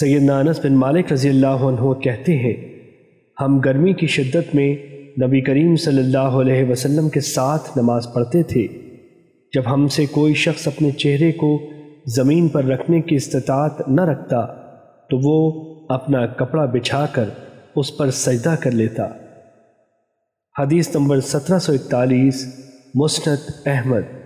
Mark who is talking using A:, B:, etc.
A: سیدنا انس بن مالک رضی اللہ عنہ کہتے ہیں، ہم گرمی کی شدت میں نبی کریم صلی اللہ علیہ وسلم کے ساتھ نماز پڑھتے تھے۔ جب ہم سے کوئی شخص اپنے چہرے کو زمین پر رکھنے کی استطاعت نہ رکھتا، تو وہ اپنا کپڑا بچھا کر اس پر سجدہ کر لیتا۔ حدیث نمبر سترہ سو اکتالیس مسنت احمد۔